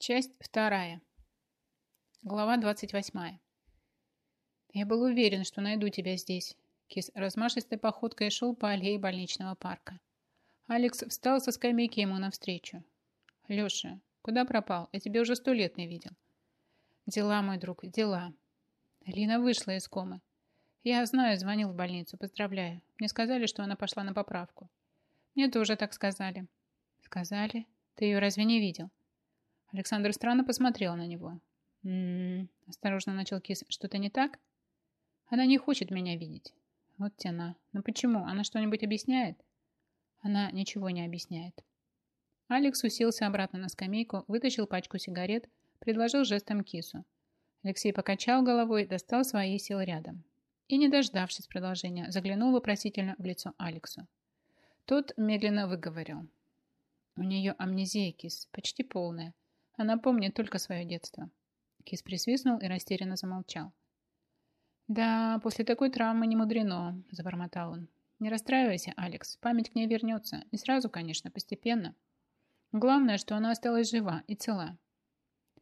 Часть вторая. Глава 28. Я был уверен, что найду тебя здесь. Кис размашистой походкой шел по аллее больничного парка. Алекс встал со скамейки ему навстречу. Леша, куда пропал? Я тебя уже сто лет не видел. Дела, мой друг, дела. Лина вышла из комы. Я знаю, звонил в больницу, поздравляю. Мне сказали, что она пошла на поправку. Мне тоже так сказали. Сказали? Ты ее разве не видел? Александр странно посмотрел на него. «М-м-м», осторожно начал Кис. «Что-то не так?» «Она не хочет меня видеть». «Вот тяна. Но почему? Она что-нибудь объясняет?» «Она ничего не объясняет». Алекс уселся обратно на скамейку, вытащил пачку сигарет, предложил жестом Кису. Алексей покачал головой, достал свои и сел рядом. И, не дождавшись продолжения, заглянул вопросительно в лицо Алексу. Тот медленно выговорил. «У нее амнезия, Кис, почти полная. Она помнит только свое детство. Кис присвистнул и растерянно замолчал. «Да, после такой травмы не мудрено», – забормотал он. «Не расстраивайся, Алекс. Память к ней вернется. Не сразу, конечно, постепенно. Главное, что она осталась жива и цела.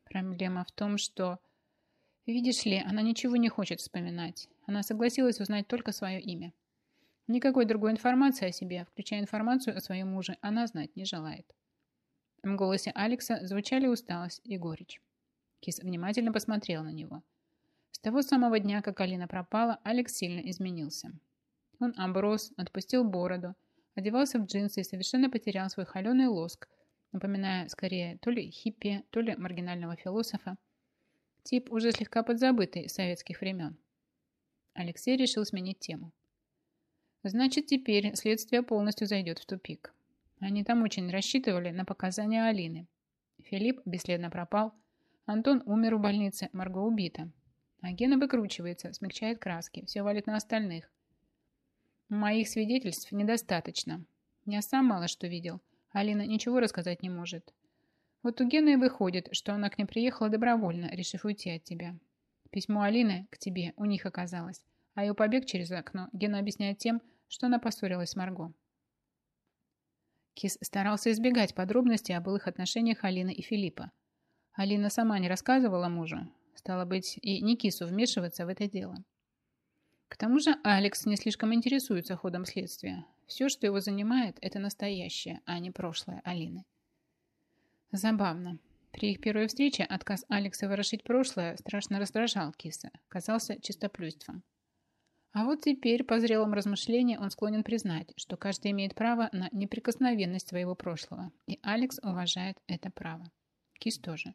Проблема в том, что... Видишь ли, она ничего не хочет вспоминать. Она согласилась узнать только свое имя. Никакой другой информации о себе, включая информацию о своем муже, она знать не желает. В голосе Алекса звучали усталость и горечь. Кис внимательно посмотрел на него. С того самого дня, как Алина пропала, Алекс сильно изменился. Он оброс, отпустил бороду, одевался в джинсы и совершенно потерял свой холеный лоск, напоминая скорее то ли хиппи, то ли маргинального философа. Тип уже слегка подзабытый с советских времен. Алексей решил сменить тему. Значит, теперь следствие полностью зайдет в тупик. Они там очень рассчитывали на показания Алины. Филипп бесследно пропал. Антон умер в больнице, Марго убита. А Гена выкручивается, смягчает краски, все валит на остальных. Моих свидетельств недостаточно. Я сам мало что видел. Алина ничего рассказать не может. Вот у Гены и выходит, что она к ней приехала добровольно, решив уйти от тебя. Письмо Алины к тебе у них оказалось, а ее побег через окно Гена объясняет тем, что она поссорилась с Марго. Кис старался избегать подробностей о былых отношениях Алины и Филиппа. Алина сама не рассказывала мужу. Стало быть, и не Кису вмешиваться в это дело. К тому же Алекс не слишком интересуется ходом следствия. Все, что его занимает, это настоящее, а не прошлое Алины. Забавно. При их первой встрече отказ Алекса ворошить прошлое страшно раздражал Киса, казался чистоплюйством. А вот теперь, по зрелом размышлении, он склонен признать, что каждый имеет право на неприкосновенность своего прошлого, и Алекс уважает это право. Кис тоже.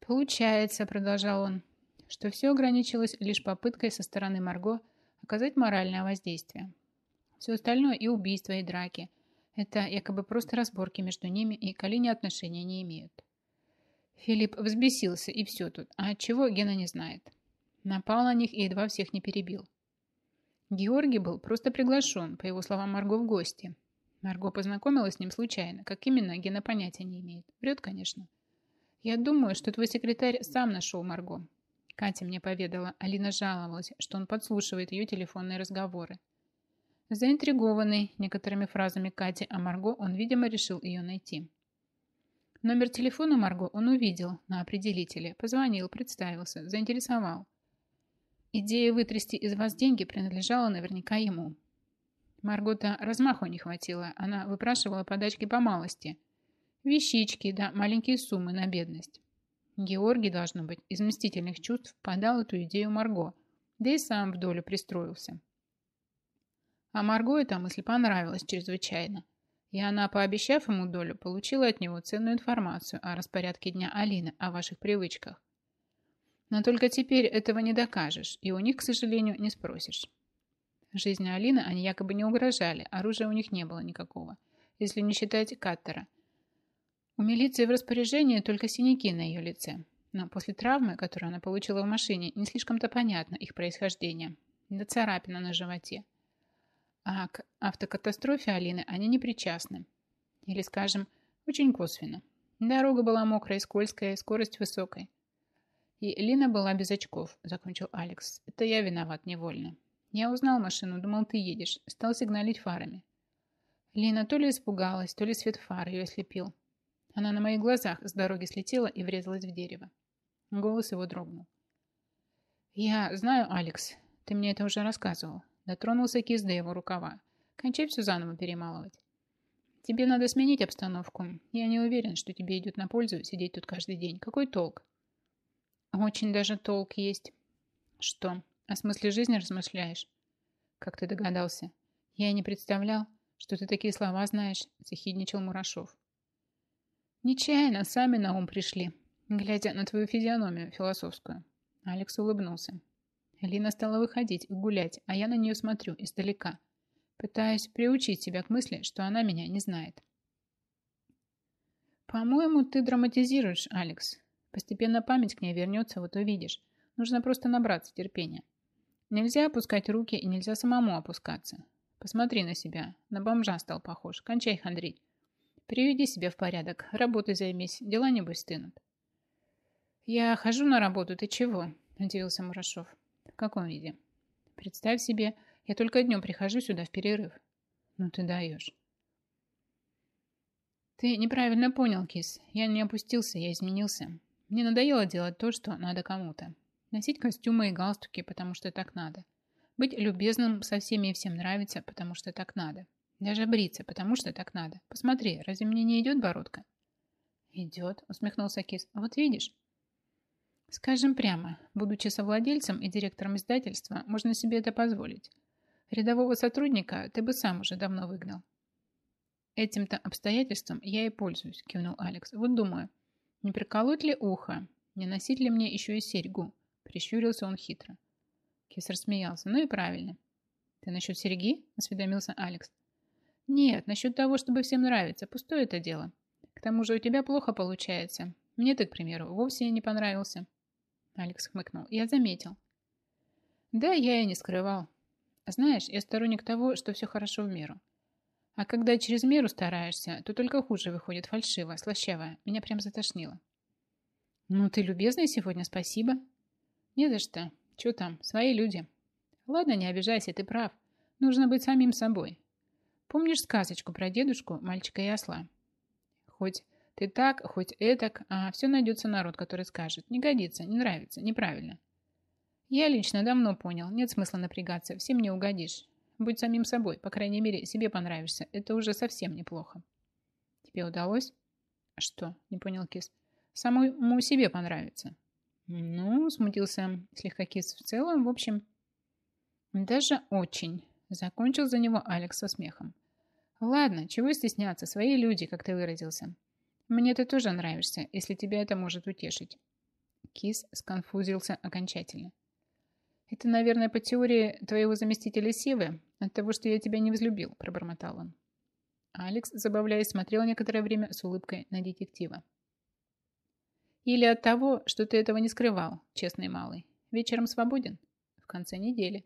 «Получается», — продолжал он, — «что все ограничилось лишь попыткой со стороны Марго оказать моральное воздействие. Все остальное и убийства, и драки — это якобы просто разборки между ними, и к Алине отношения не имеют». Филипп взбесился, и все тут, а чего Гена не знает. Напал на них и едва всех не перебил. Георгий был просто приглашен, по его словам, Марго в гости. Марго познакомилась с ним случайно. Как именно, Гена понятия не имеет. Врет, конечно. Я думаю, что твой секретарь сам нашел Марго. Катя мне поведала, Алина жаловалась, что он подслушивает ее телефонные разговоры. Заинтригованный некоторыми фразами Кати о Марго, он, видимо, решил ее найти. Номер телефона Марго он увидел на определителе, позвонил, представился, заинтересовал. Идея вытрясти из вас деньги принадлежала наверняка ему. Маргота размаху не хватило, она выпрашивала подачки по малости. Вещички, да маленькие суммы на бедность. Георгий, должно быть, из мстительных чувств подал эту идею Марго, да и сам в долю пристроился. А Марго эта мысль понравилась чрезвычайно, и она, пообещав ему долю, получила от него ценную информацию о распорядке дня Алины, о ваших привычках. Но только теперь этого не докажешь, и у них, к сожалению, не спросишь. Жизни Алины они якобы не угрожали, оружия у них не было никакого, если не считать Каттера. У милиции в распоряжении только синяки на ее лице, но после травмы, которую она получила в машине, не слишком-то понятно их происхождение. Да царапина на животе. А к автокатастрофе Алины они не причастны. Или, скажем, очень косвенно. Дорога была мокрая, скользкая, скорость высокой. И Лина была без очков, закончил Алекс. Это я виноват невольно. Я узнал машину, думал, ты едешь. Стал сигналить фарами. Лина то ли испугалась, то ли свет фар ее ослепил. Она на моих глазах с дороги слетела и врезалась в дерево. Голос его дрогнул. «Я знаю, Алекс, ты мне это уже рассказывал». Дотронулся Кис до его рукава. «Кончай все заново перемалывать. Тебе надо сменить обстановку. Я не уверен, что тебе идет на пользу сидеть тут каждый день. Какой толк?» «Очень даже толк есть». «Что, о смысле жизни размышляешь?» «Как ты догадался?» «Я не представлял, что ты такие слова знаешь», – захидничал Мурашов. «Нечаянно, сами на ум пришли, глядя на твою физиономию философскую». Алекс улыбнулся. Лина стала выходить и гулять, а я на нее смотрю издалека. Пытаюсь приучить себя к мысли, что она меня не знает. «По-моему, ты драматизируешь, Алекс. Постепенно память к ней вернется, вот увидишь. Нужно просто набраться терпения. Нельзя опускать руки и нельзя самому опускаться. Посмотри на себя. На бомжа стал похож. Кончай хандрить. Приведи себя в порядок. Работой займись. Дела небось стынут. Я хожу на работу. Ты чего? Удивился Мурашов. В каком виде? Представь себе, я только днем прихожу сюда в перерыв. Ну ты даешь. Ты неправильно понял, Кис. Я не опустился, я изменился. Мне надоело делать то, что надо кому-то. Носить костюмы и галстуки, потому что так надо. Быть любезным со всеми и всем нравится, потому что так надо. Даже бриться, потому что так надо. Посмотри, разве мне не идет бородка? Идет, усмехнулся Кис. Вот видишь? Скажем прямо, будучи совладельцем и директором издательства, можно себе это позволить. Рядового сотрудника ты бы сам уже давно выгнал. Этим-то обстоятельством я и пользуюсь, кивнул Алекс. Вот думаю, не приколоть ли ухо, не носить ли мне еще и серьгу? Прищурился он хитро. Кесар смеялся. Ну и правильно. Ты насчет серьги? Осведомился Алекс. Нет, насчет того, чтобы всем нравиться. Пустое это дело. К тому же у тебя плохо получается. Мне ты, к примеру, вовсе не понравился. Алекс хмыкнул. Я заметил. Да, я и не скрывал. Знаешь, я сторонник того, что все хорошо в меру. А когда через меру стараешься, то только хуже выходит фальшиво, слащаво. Меня прям затошнило. Ну, ты любезный сегодня, спасибо. Не за что. Че там, свои люди. Ладно, не обижайся, ты прав. Нужно быть самим собой. Помнишь сказочку про дедушку, мальчика и осла? Хоть ты так, хоть этак, а все найдется народ, который скажет. Не годится, не нравится, неправильно. Я лично давно понял, нет смысла напрягаться, всем не угодишь. Будь самим собой, по крайней мере, себе понравишься. Это уже совсем неплохо. Тебе удалось? Что? Не понял Кис. Самому себе понравится. Ну, смутился слегка кис в целом, в общем. Даже очень. Закончил за него Алекс со смехом. Ладно, чего стесняться, свои люди, как ты выразился. Мне ты тоже нравишься, если тебя это может утешить. Кис сконфузился окончательно. Это, наверное, по теории твоего заместителя Сивы, от того, что я тебя не взлюбил, пробормотал он. Алекс, забавляясь, смотрел некоторое время с улыбкой на детектива. Или от того, что ты этого не скрывал, честный малый. Вечером свободен? В конце недели.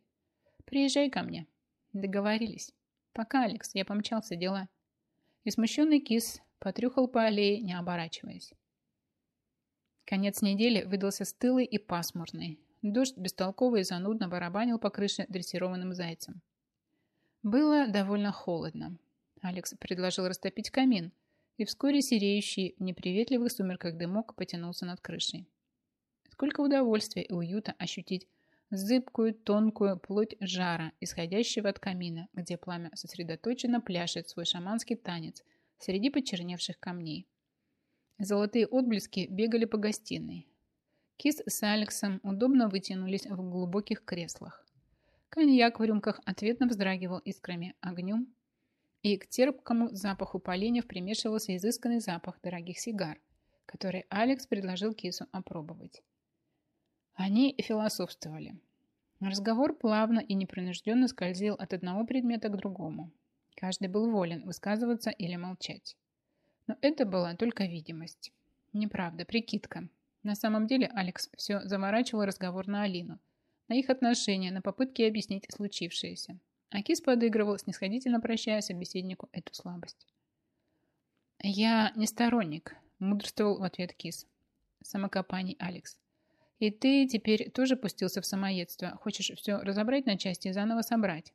Приезжай ко мне. Договорились. Пока, Алекс, я помчался, дела. И смущенный кис потрюхал по аллее, не оборачиваясь. Конец недели выдался стылый и пасмурный. Дождь бестолково и занудно барабанил по крыше дрессированным зайцем. Было довольно холодно. Алекс предложил растопить камин – и вскоре сереющий в неприветливых сумерках дымок потянулся над крышей. Сколько удовольствия и уюта ощутить зыбкую, тонкую плоть жара, исходящего от камина, где пламя сосредоточенно пляшет свой шаманский танец среди почерневших камней. Золотые отблески бегали по гостиной. Кис с Алексом удобно вытянулись в глубоких креслах. Коньяк в рюмках ответно вздрагивал искрами огнем и к терпкому запаху поленьев примешивался изысканный запах дорогих сигар, который Алекс предложил Кису опробовать. Они философствовали. Разговор плавно и непринужденно скользил от одного предмета к другому. Каждый был волен высказываться или молчать. Но это была только видимость. Неправда, прикидка. На самом деле Алекс все заворачивал разговор на Алину, на их отношения, на попытки объяснить случившееся. А Кис подыгрывал, снисходительно прощая собеседнику эту слабость. «Я не сторонник», – мудрствовал в ответ Кис. Самокопаний Алекс. «И ты теперь тоже пустился в самоедство. Хочешь все разобрать на части и заново собрать,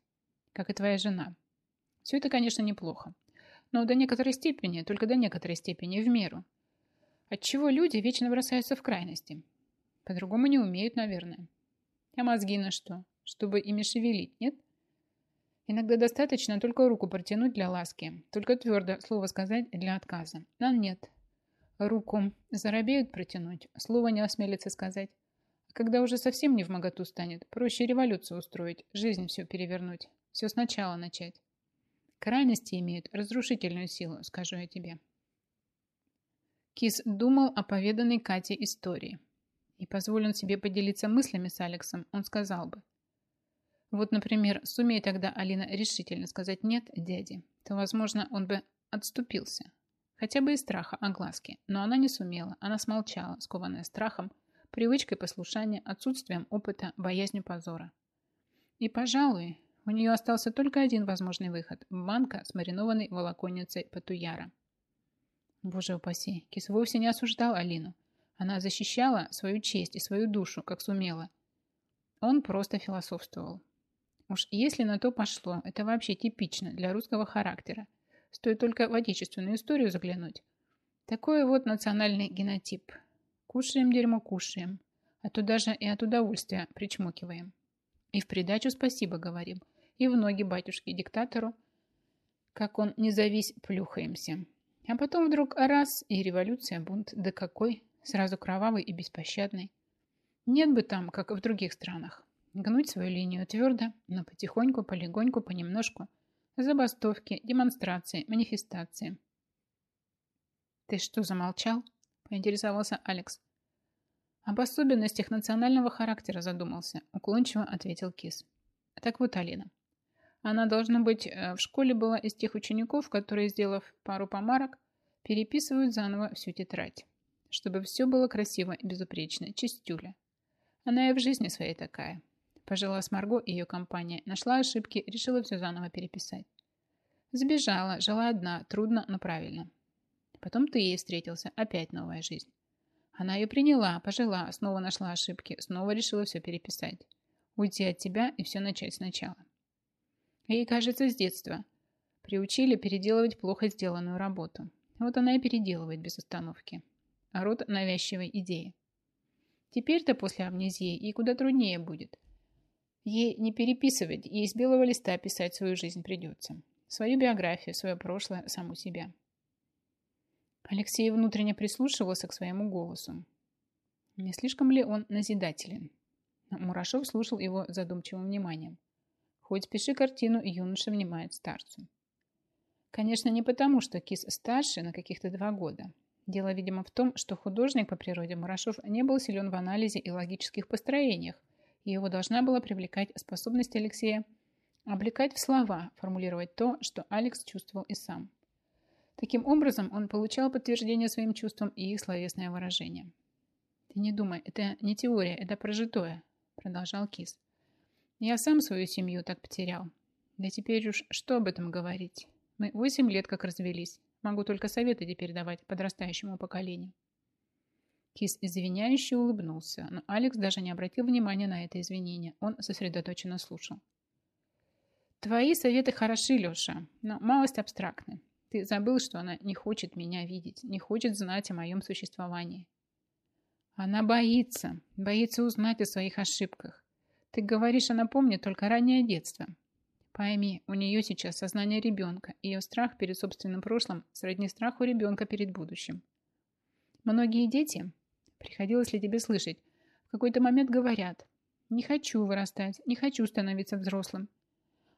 как и твоя жена. Все это, конечно, неплохо. Но до некоторой степени, только до некоторой степени, в меру. Отчего люди вечно бросаются в крайности? По-другому не умеют, наверное. А мозги на что? Чтобы ими шевелить, нет? Иногда достаточно только руку протянуть для ласки, только твердо слово сказать для отказа. А нет. Руку заробеют протянуть, слово не осмелится сказать. А когда уже совсем не в моготу станет, проще революцию устроить, жизнь все перевернуть, все сначала начать. Крайности имеют разрушительную силу, скажу я тебе. Кис думал о поведанной Кате истории. И позволил себе поделиться мыслями с Алексом, он сказал бы. Вот, например, сумей тогда Алина решительно сказать «нет» дяде, то, возможно, он бы отступился. Хотя бы из страха огласки. Но она не сумела, она смолчала, скованная страхом, привычкой послушания, отсутствием опыта, боязнью позора. И, пожалуй, у нее остался только один возможный выход – банка с маринованной волоконницей патуяра. Боже упаси, Кис вовсе не осуждал Алину. Она защищала свою честь и свою душу, как сумела. Он просто философствовал. Уж если на то пошло, это вообще типично для русского характера. Стоит только в отечественную историю заглянуть. Такой вот национальный генотип. Кушаем дерьмо, кушаем. А то даже и от удовольствия причмокиваем. И в придачу спасибо говорим – и в ноги батюшке-диктатору, как он не завись, плюхаемся. А потом вдруг раз, и революция, бунт, да какой, сразу кровавый и беспощадный. Нет бы там, как в других странах, гнуть свою линию твердо, но потихоньку, полегоньку, понемножку. Забастовки, демонстрации, манифестации. «Ты что, замолчал?» – поинтересовался Алекс. «Об особенностях национального характера задумался», – уклончиво ответил Кис. «Так вот, Алина, она, должно быть, э, в школе была из тех учеников, которые, сделав пару помарок, переписывают заново всю тетрадь, чтобы все было красиво и безупречно, чистюля. Она и в жизни своей такая. Пожила с Марго и ее компания, нашла ошибки, решила все заново переписать. Сбежала, жила одна, трудно, но правильно. Потом ты ей встретился, опять новая жизнь. Она ее приняла, пожила, снова нашла ошибки, снова решила все переписать. Уйти от тебя и все начать сначала. Ей кажется с детства. Приучили переделывать плохо сделанную работу. Вот она и переделывает без остановки. Род навязчивой идеи. Теперь-то после амнезии ей куда труднее будет. Ей не переписывать, ей с белого листа писать свою жизнь придется. Свою биографию, свое прошлое, саму себя. Алексей внутренне прислушивался к своему голосу. Не слишком ли он назидателен? Мурашов слушал его задумчивым вниманием. Хоть пиши картину, юноша внимает старцу. Конечно, не потому, что Кис старше на каких-то два года. Дело, видимо, в том, что художник по природе Мурашов не был силен в анализе и логических построениях, и его должна была привлекать способность Алексея облекать в слова, формулировать то, что Алекс чувствовал и сам. Таким образом, он получал подтверждение своим чувствам и их словесное выражение. «Ты не думай, это не теория, это прожитое», продолжал Кис. Я сам свою семью так потерял. Да теперь уж что об этом говорить? Мы восемь лет как развелись. Могу только советы теперь давать подрастающему поколению. Кис извиняюще улыбнулся, но Алекс даже не обратил внимания на это извинение. Он сосредоточенно слушал. «Твои советы хороши, Леша, но малость абстрактны. Ты забыл, что она не хочет меня видеть, не хочет знать о моем существовании. Она боится, боится узнать о своих ошибках. Ты говоришь, она помнит только раннее детство. Пойми, у нее сейчас сознание ребенка, ее страх перед собственным прошлым сродни страху ребенка перед будущим. Многие дети, приходилось ли тебе слышать, в какой-то момент говорят «не хочу вырастать, не хочу становиться взрослым».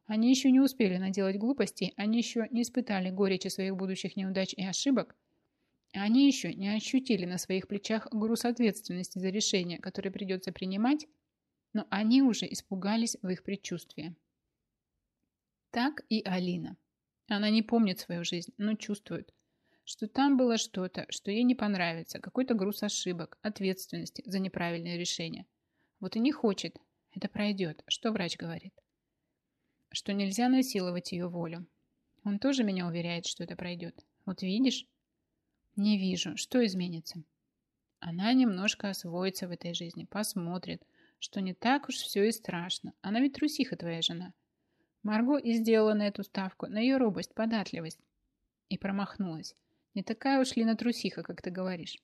Они еще не успели наделать глупостей, они еще не испытали горечи своих будущих неудач и ошибок, они еще не ощутили на своих плечах груз ответственности за решения, которые придется принимать, но они уже испугались в их предчувствии. Так и Алина. Она не помнит свою жизнь, но чувствует, что там было что-то, что ей не понравится, какой-то груз ошибок, ответственности за неправильное решение. Вот и не хочет. Это пройдет. Что врач говорит? Что нельзя насиловать ее волю. Он тоже меня уверяет, что это пройдет. Вот видишь? Не вижу. Что изменится? Она немножко освоится в этой жизни, посмотрит, что не так уж все и страшно. Она ведь трусиха твоя жена. Марго и сделала на эту ставку, на ее робость, податливость. И промахнулась. Не такая уж Лина трусиха, как ты говоришь.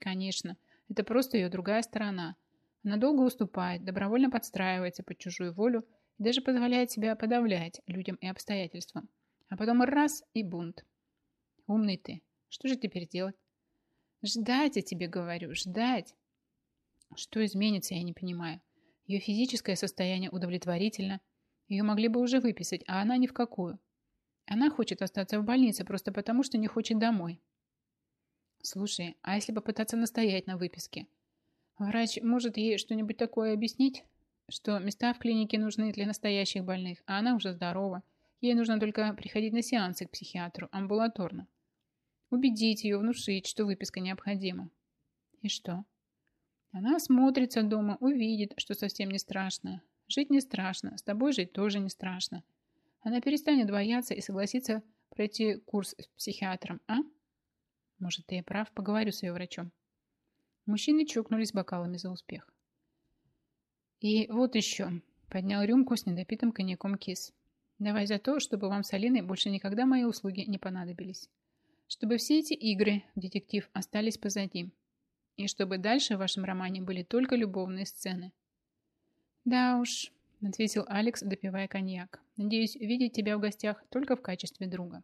Конечно, это просто ее другая сторона. Она долго уступает, добровольно подстраивается под чужую волю и даже позволяет себя подавлять людям и обстоятельствам. А потом раз и бунт. Умный ты. Что же теперь делать? Ждать, я тебе говорю, ждать. Что изменится, я не понимаю. Ее физическое состояние удовлетворительно. Ее могли бы уже выписать, а она ни в какую. Она хочет остаться в больнице просто потому, что не хочет домой. Слушай, а если попытаться настоять на выписке? Врач может ей что-нибудь такое объяснить? Что места в клинике нужны для настоящих больных, а она уже здорова. Ей нужно только приходить на сеансы к психиатру амбулаторно. Убедить ее, внушить, что выписка необходима. И что? Она осмотрится дома, увидит, что совсем не страшно. Жить не страшно, с тобой жить тоже не страшно. Она перестанет бояться и согласится пройти курс с психиатром, а? Может, ты и прав, поговорю с ее врачом. Мужчины чокнулись бокалами за успех. И вот еще. Поднял рюмку с недопитым коньяком кис. Давай за то, чтобы вам с Алиной больше никогда мои услуги не понадобились. Чтобы все эти игры детектив остались позади. И чтобы дальше в вашем романе были только любовные сцены. Да уж, ответил Алекс, допивая коньяк. Надеюсь, видеть тебя в гостях только в качестве друга.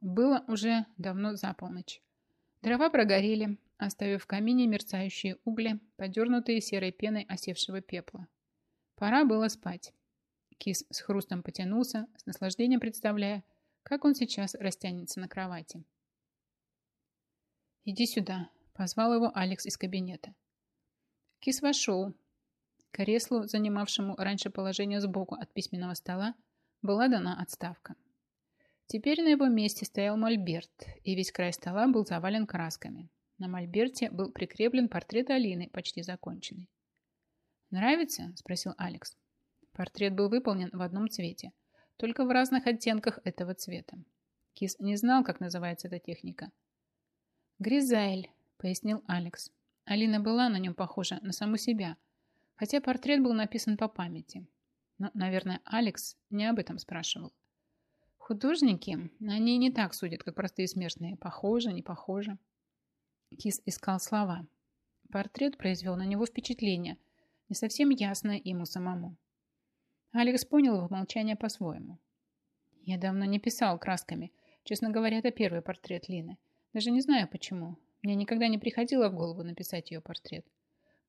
Было уже давно за полночь. Дрова прогорели, оставив в камине мерцающие угли, подернутые серой пеной осевшего пепла. Пора было спать. Кис с хрустом потянулся, с наслаждением представляя, как он сейчас растянется на кровати. «Иди сюда», – позвал его Алекс из кабинета. Кис вошел, Креслу, занимавшему раньше положение сбоку от письменного стола, была дана отставка. Теперь на его месте стоял мольберт, и весь край стола был завален красками. На мольберте был прикреплен портрет Алины, почти законченный. «Нравится?» – спросил Алекс. Портрет был выполнен в одном цвете, только в разных оттенках этого цвета. Кис не знал, как называется эта техника. «Гризайль», – пояснил Алекс. Алина была на нем похожа на саму себя – хотя портрет был написан по памяти. Но, наверное, Алекс не об этом спрашивал. Художники, они не так судят, как простые смертные. Похоже, не похоже. Кис искал слова. Портрет произвел на него впечатление, не совсем ясное ему самому. Алекс понял его молчание по-своему. Я давно не писал красками. Честно говоря, это первый портрет Лины. Даже не знаю почему. Мне никогда не приходило в голову написать ее портрет.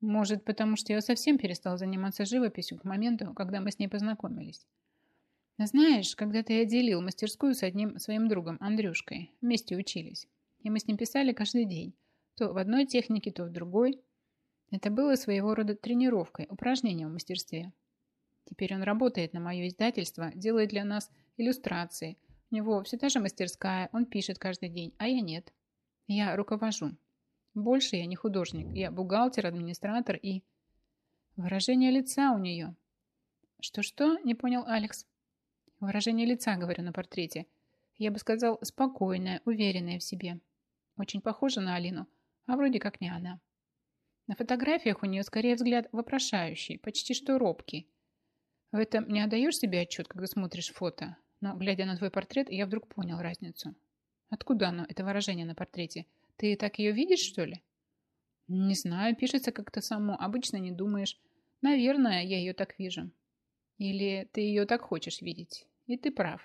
Может, потому что я совсем перестал заниматься живописью к моменту, когда мы с ней познакомились. Знаешь, когда-то я делил мастерскую с одним своим другом, Андрюшкой. Вместе учились. И мы с ним писали каждый день. То в одной технике, то в другой. Это было своего рода тренировкой, упражнением в мастерстве. Теперь он работает на мое издательство, делает для нас иллюстрации. У него все та же мастерская, он пишет каждый день, а я нет. Я руковожу. Больше я не художник. Я бухгалтер, администратор и... Выражение лица у нее. Что-что? Не понял Алекс. Выражение лица, говорю, на портрете. Я бы сказал, спокойное, уверенное в себе. Очень похоже на Алину, а вроде как не она. На фотографиях у нее скорее взгляд вопрошающий, почти что робкий. В этом не отдаешь себе отчет, когда смотришь фото, но, глядя на твой портрет, я вдруг понял разницу. Откуда оно, это выражение на портрете? Ты так ее видишь, что ли? Не знаю, пишется как-то само. Обычно не думаешь. Наверное, я ее так вижу. Или ты ее так хочешь видеть. И ты прав.